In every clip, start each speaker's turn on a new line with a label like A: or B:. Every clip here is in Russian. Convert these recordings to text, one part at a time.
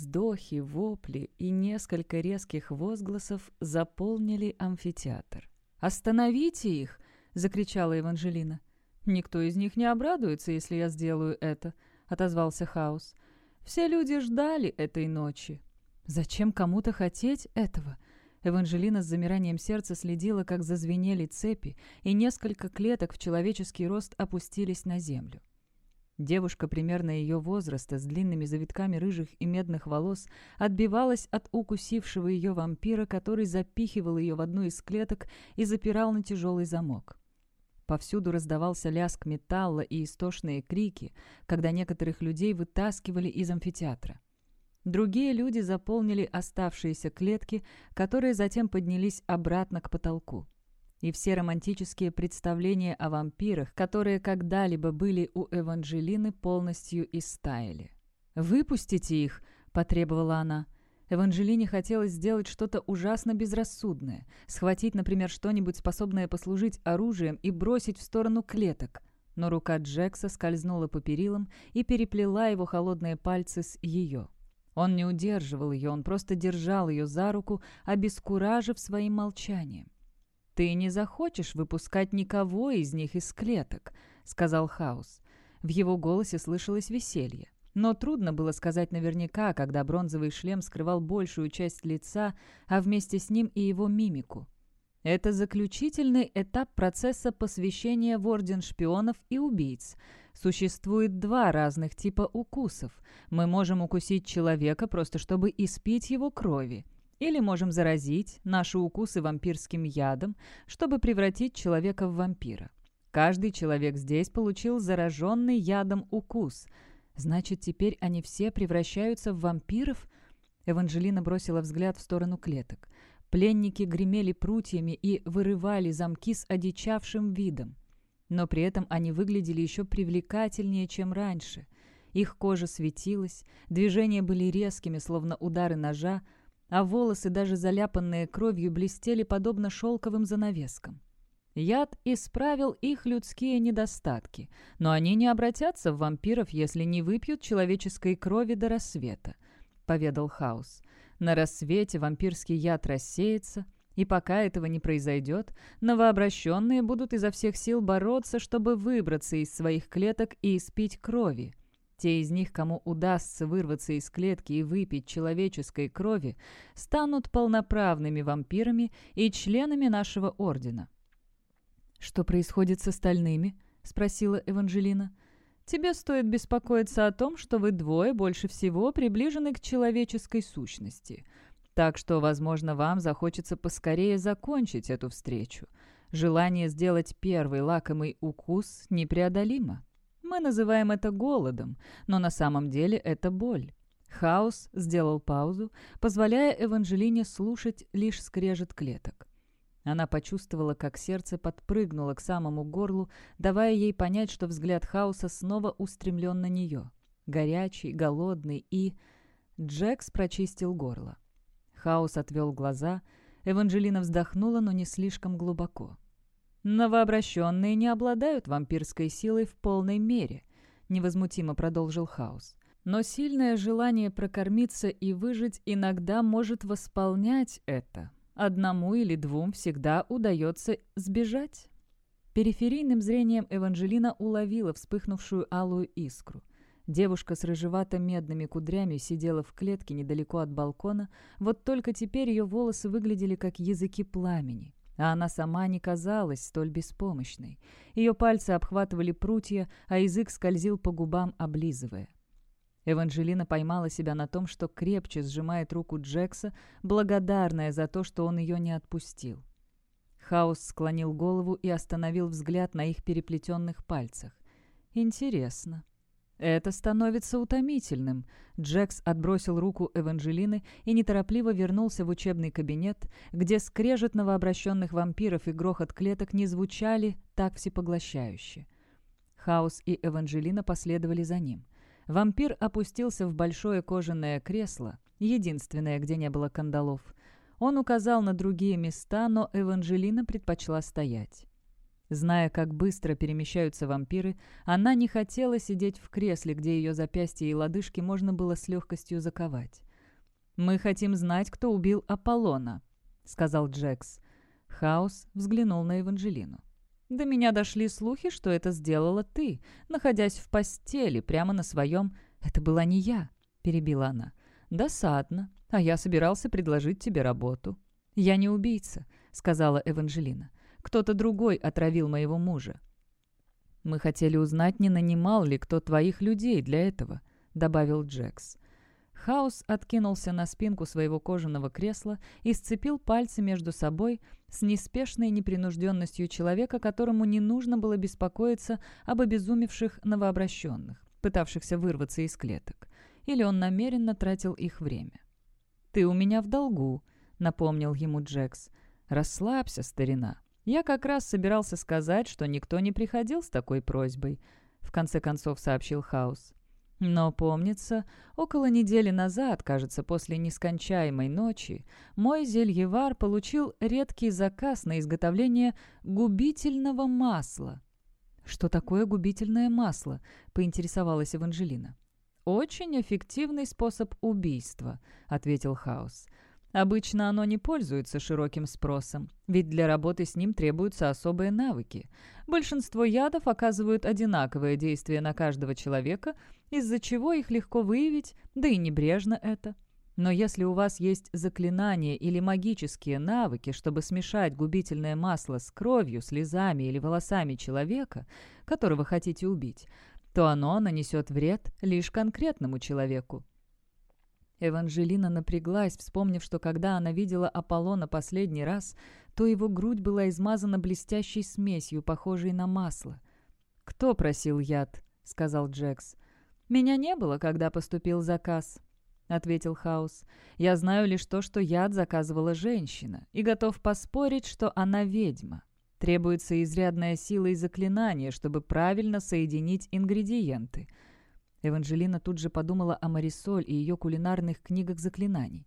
A: вздохи, вопли и несколько резких возгласов заполнили амфитеатр. «Остановите их!» — закричала Еванжелина. «Никто из них не обрадуется, если я сделаю это», — отозвался Хаус. «Все люди ждали этой ночи». «Зачем кому-то хотеть этого?» Эванжелина с замиранием сердца следила, как зазвенели цепи, и несколько клеток в человеческий рост опустились на землю. Девушка примерно ее возраста, с длинными завитками рыжих и медных волос, отбивалась от укусившего ее вампира, который запихивал ее в одну из клеток и запирал на тяжелый замок. Повсюду раздавался лязг металла и истошные крики, когда некоторых людей вытаскивали из амфитеатра. Другие люди заполнили оставшиеся клетки, которые затем поднялись обратно к потолку и все романтические представления о вампирах, которые когда-либо были у Эванжелины, полностью истаяли. «Выпустите их!» – потребовала она. Эванжелине хотелось сделать что-то ужасно безрассудное, схватить, например, что-нибудь, способное послужить оружием, и бросить в сторону клеток. Но рука Джекса скользнула по перилам и переплела его холодные пальцы с ее. Он не удерживал ее, он просто держал ее за руку, обескуражив своим молчанием. «Ты не захочешь выпускать никого из них из клеток», — сказал Хаус. В его голосе слышалось веселье. Но трудно было сказать наверняка, когда бронзовый шлем скрывал большую часть лица, а вместе с ним и его мимику. Это заключительный этап процесса посвящения в Орден шпионов и убийц. Существует два разных типа укусов. Мы можем укусить человека просто чтобы испить его крови. Или можем заразить наши укусы вампирским ядом, чтобы превратить человека в вампира. Каждый человек здесь получил зараженный ядом укус. Значит, теперь они все превращаются в вампиров? Эванжелина бросила взгляд в сторону клеток. Пленники гремели прутьями и вырывали замки с одичавшим видом. Но при этом они выглядели еще привлекательнее, чем раньше. Их кожа светилась, движения были резкими, словно удары ножа, а волосы, даже заляпанные кровью, блестели подобно шелковым занавескам. Яд исправил их людские недостатки, но они не обратятся в вампиров, если не выпьют человеческой крови до рассвета, — поведал Хаус. На рассвете вампирский яд рассеется, и пока этого не произойдет, новообращенные будут изо всех сил бороться, чтобы выбраться из своих клеток и испить крови. Те из них, кому удастся вырваться из клетки и выпить человеческой крови, станут полноправными вампирами и членами нашего ордена. «Что происходит с остальными?» — спросила Эванжелина. «Тебе стоит беспокоиться о том, что вы двое больше всего приближены к человеческой сущности. Так что, возможно, вам захочется поскорее закончить эту встречу. Желание сделать первый лакомый укус непреодолимо». Мы называем это голодом, но на самом деле это боль. Хаос сделал паузу, позволяя Эванжелине слушать лишь скрежет клеток. Она почувствовала, как сердце подпрыгнуло к самому горлу, давая ей понять, что взгляд Хаоса снова устремлен на нее. Горячий, голодный и... Джекс прочистил горло. Хаос отвел глаза. Эванжелина вздохнула, но не слишком глубоко. «Новообращенные не обладают вампирской силой в полной мере», — невозмутимо продолжил Хаус. «Но сильное желание прокормиться и выжить иногда может восполнять это. Одному или двум всегда удается сбежать». Периферийным зрением Эванжелина уловила вспыхнувшую алую искру. Девушка с рыжевато-медными кудрями сидела в клетке недалеко от балкона, вот только теперь ее волосы выглядели как языки пламени а она сама не казалась столь беспомощной. Ее пальцы обхватывали прутья, а язык скользил по губам, облизывая. Эванжелина поймала себя на том, что крепче сжимает руку Джекса, благодарная за то, что он ее не отпустил. Хаус склонил голову и остановил взгляд на их переплетенных пальцах. «Интересно. Это становится утомительным. Джекс отбросил руку Эванжелины и неторопливо вернулся в учебный кабинет, где скрежет новообращенных вампиров и грохот клеток не звучали так всепоглощающе. Хаус и Эванжелина последовали за ним. Вампир опустился в большое кожаное кресло, единственное, где не было кандалов. Он указал на другие места, но Эванжелина предпочла стоять. Зная, как быстро перемещаются вампиры, она не хотела сидеть в кресле, где ее запястья и лодыжки можно было с легкостью заковать. «Мы хотим знать, кто убил Аполлона», — сказал Джекс. Хаус взглянул на Эванжелину. «До меня дошли слухи, что это сделала ты, находясь в постели прямо на своем...» «Это была не я», — перебила она. «Досадно. А я собирался предложить тебе работу». «Я не убийца», — сказала Эванжелина. «Кто-то другой отравил моего мужа». «Мы хотели узнать, не нанимал ли кто твоих людей для этого», — добавил Джекс. Хаус откинулся на спинку своего кожаного кресла и сцепил пальцы между собой с неспешной непринужденностью человека, которому не нужно было беспокоиться об обезумевших новообращенных, пытавшихся вырваться из клеток. Или он намеренно тратил их время. «Ты у меня в долгу», — напомнил ему Джекс. «Расслабься, старина. Я как раз собирался сказать, что никто не приходил с такой просьбой», — в конце концов сообщил Хаус. Но, помнится, около недели назад, кажется, после нескончаемой ночи, мой зельевар получил редкий заказ на изготовление губительного масла. «Что такое губительное масло?» — поинтересовалась Эванжелина. «Очень эффективный способ убийства», — ответил Хаус. Обычно оно не пользуется широким спросом, ведь для работы с ним требуются особые навыки. Большинство ядов оказывают одинаковое действие на каждого человека, из-за чего их легко выявить, да и небрежно это. Но если у вас есть заклинания или магические навыки, чтобы смешать губительное масло с кровью, слезами или волосами человека, которого хотите убить, то оно нанесет вред лишь конкретному человеку. Эванжелина напряглась, вспомнив, что когда она видела Аполлона последний раз, то его грудь была измазана блестящей смесью, похожей на масло. «Кто просил яд?» — сказал Джекс. «Меня не было, когда поступил заказ», — ответил Хаус. «Я знаю лишь то, что яд заказывала женщина, и готов поспорить, что она ведьма. Требуется изрядная сила и заклинание, чтобы правильно соединить ингредиенты». Эванжелина тут же подумала о Марисоль и ее кулинарных книгах заклинаний.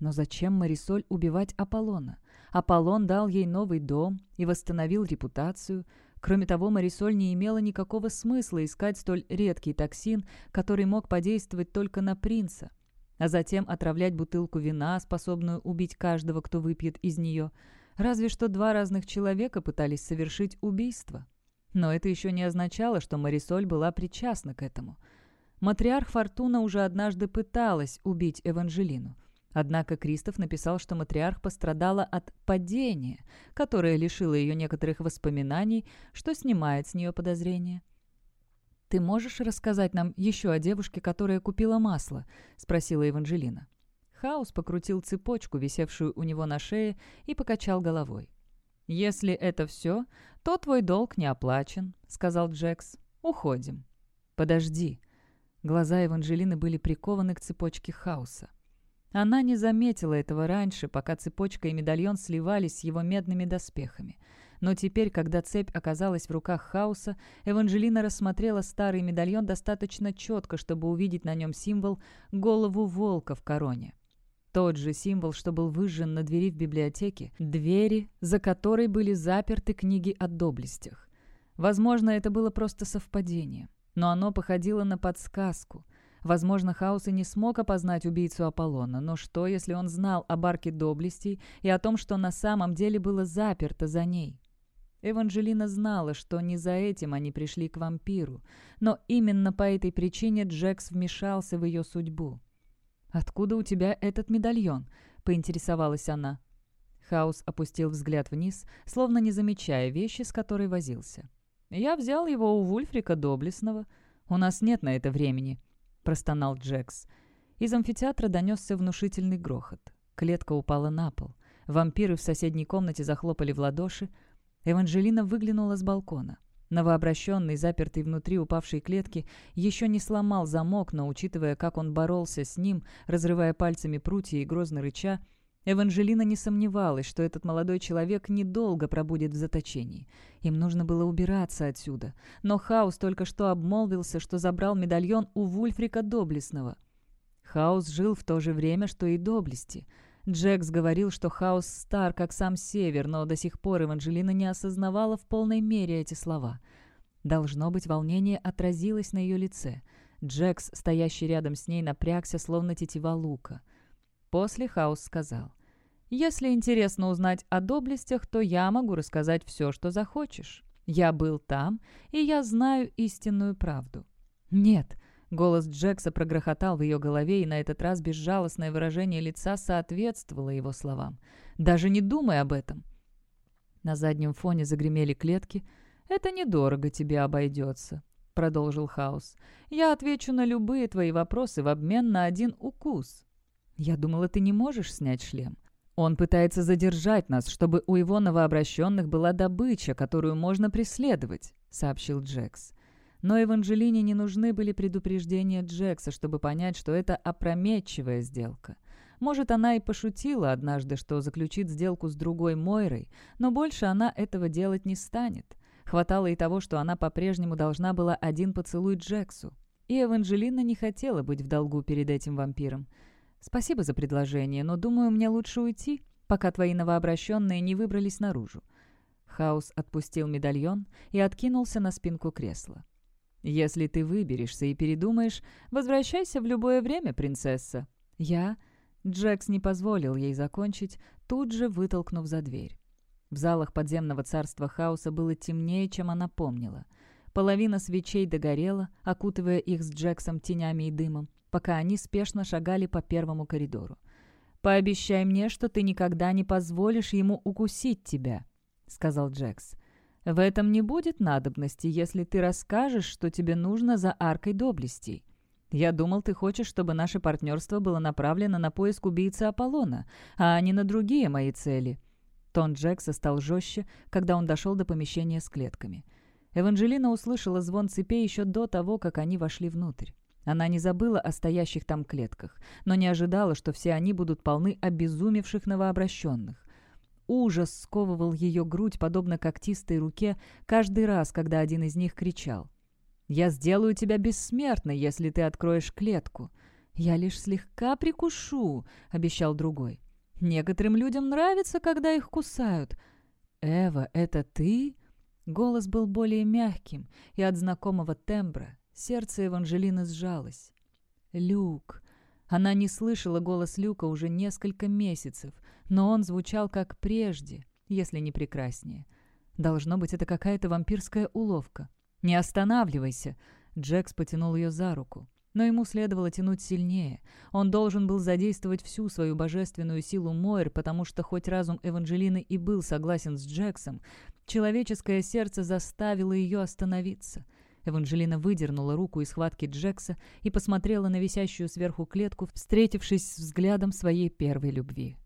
A: Но зачем Марисоль убивать Аполлона? Аполлон дал ей новый дом и восстановил репутацию. Кроме того, Марисоль не имела никакого смысла искать столь редкий токсин, который мог подействовать только на принца, а затем отравлять бутылку вина, способную убить каждого, кто выпьет из нее. Разве что два разных человека пытались совершить убийство. Но это еще не означало, что Марисоль была причастна к этому – Матриарх Фортуна уже однажды пыталась убить Эванжелину. Однако Кристоф написал, что матриарх пострадала от падения, которое лишило ее некоторых воспоминаний, что снимает с нее подозрения. «Ты можешь рассказать нам еще о девушке, которая купила масло?» — спросила Эванжелина. Хаус покрутил цепочку, висевшую у него на шее, и покачал головой. «Если это все, то твой долг не оплачен», — сказал Джекс. «Уходим». «Подожди», Глаза Эванжелины были прикованы к цепочке хаоса. Она не заметила этого раньше, пока цепочка и медальон сливались с его медными доспехами. Но теперь, когда цепь оказалась в руках хаоса, Эванжелина рассмотрела старый медальон достаточно четко, чтобы увидеть на нем символ «голову волка в короне». Тот же символ, что был выжжен на двери в библиотеке, двери, за которой были заперты книги о доблестях. Возможно, это было просто совпадение но оно походило на подсказку. Возможно, Хаус и не смог опознать убийцу Аполлона, но что, если он знал об арке доблестей и о том, что на самом деле было заперто за ней? Эванжелина знала, что не за этим они пришли к вампиру, но именно по этой причине Джекс вмешался в ее судьбу. «Откуда у тебя этот медальон?» — поинтересовалась она. Хаус опустил взгляд вниз, словно не замечая вещи, с которой возился. «Я взял его у Вульфрика Доблестного. У нас нет на это времени», — простонал Джекс. Из амфитеатра донесся внушительный грохот. Клетка упала на пол. Вампиры в соседней комнате захлопали в ладоши. Эванжелина выглянула с балкона. Новообращенный, запертый внутри упавшей клетки, еще не сломал замок, но, учитывая, как он боролся с ним, разрывая пальцами прутья и грозно рыча, Эванжелина не сомневалась, что этот молодой человек недолго пробудет в заточении. Им нужно было убираться отсюда. Но Хаус только что обмолвился, что забрал медальон у Вульфрика Доблестного. Хаус жил в то же время, что и Доблести. Джекс говорил, что Хаус стар, как сам Север, но до сих пор Эванжелина не осознавала в полной мере эти слова. Должно быть, волнение отразилось на ее лице. Джекс, стоящий рядом с ней, напрягся, словно тетива лука — После Хаус сказал. «Если интересно узнать о доблестях, то я могу рассказать все, что захочешь. Я был там, и я знаю истинную правду». «Нет», — голос Джекса прогрохотал в ее голове, и на этот раз безжалостное выражение лица соответствовало его словам. «Даже не думай об этом». На заднем фоне загремели клетки. «Это недорого тебе обойдется», — продолжил Хаус. «Я отвечу на любые твои вопросы в обмен на один укус». «Я думала, ты не можешь снять шлем». «Он пытается задержать нас, чтобы у его новообращенных была добыча, которую можно преследовать», — сообщил Джекс. Но Эванжелине не нужны были предупреждения Джекса, чтобы понять, что это опрометчивая сделка. Может, она и пошутила однажды, что заключит сделку с другой Мойрой, но больше она этого делать не станет. Хватало и того, что она по-прежнему должна была один поцелуй Джексу. И Эванжелина не хотела быть в долгу перед этим вампиром. «Спасибо за предложение, но, думаю, мне лучше уйти, пока твои новообращенные не выбрались наружу». Хаус отпустил медальон и откинулся на спинку кресла. «Если ты выберешься и передумаешь, возвращайся в любое время, принцесса». «Я...» Джекс не позволил ей закончить, тут же вытолкнув за дверь. В залах подземного царства хаоса было темнее, чем она помнила. Половина свечей догорела, окутывая их с Джексом тенями и дымом, пока они спешно шагали по первому коридору. «Пообещай мне, что ты никогда не позволишь ему укусить тебя», — сказал Джекс. «В этом не будет надобности, если ты расскажешь, что тебе нужно за аркой доблестей. Я думал, ты хочешь, чтобы наше партнерство было направлено на поиск убийцы Аполлона, а не на другие мои цели». Тон Джекса стал жестче, когда он дошел до помещения с клетками. Эванжелина услышала звон цепей еще до того, как они вошли внутрь. Она не забыла о стоящих там клетках, но не ожидала, что все они будут полны обезумевших новообращенных. Ужас сковывал ее грудь, подобно когтистой руке, каждый раз, когда один из них кричал. «Я сделаю тебя бессмертной, если ты откроешь клетку». «Я лишь слегка прикушу», — обещал другой. Некоторым людям нравится, когда их кусают. «Эва, это ты?» Голос был более мягким, и от знакомого тембра сердце Эванжелины сжалось. «Люк». Она не слышала голос Люка уже несколько месяцев, но он звучал как прежде, если не прекраснее. Должно быть, это какая-то вампирская уловка. «Не останавливайся!» Джекс потянул ее за руку. Но ему следовало тянуть сильнее. Он должен был задействовать всю свою божественную силу Мойр, потому что хоть разум Эванжелины и был согласен с Джексом, человеческое сердце заставило ее остановиться. Эванжелина выдернула руку из схватки Джекса и посмотрела на висящую сверху клетку, встретившись взглядом своей первой любви.